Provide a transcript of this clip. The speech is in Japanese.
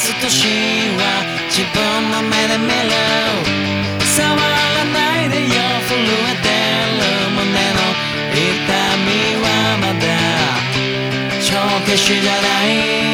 す年は自分の目で見る触らないでよ震えてる胸の痛みはまだ帳消しじゃない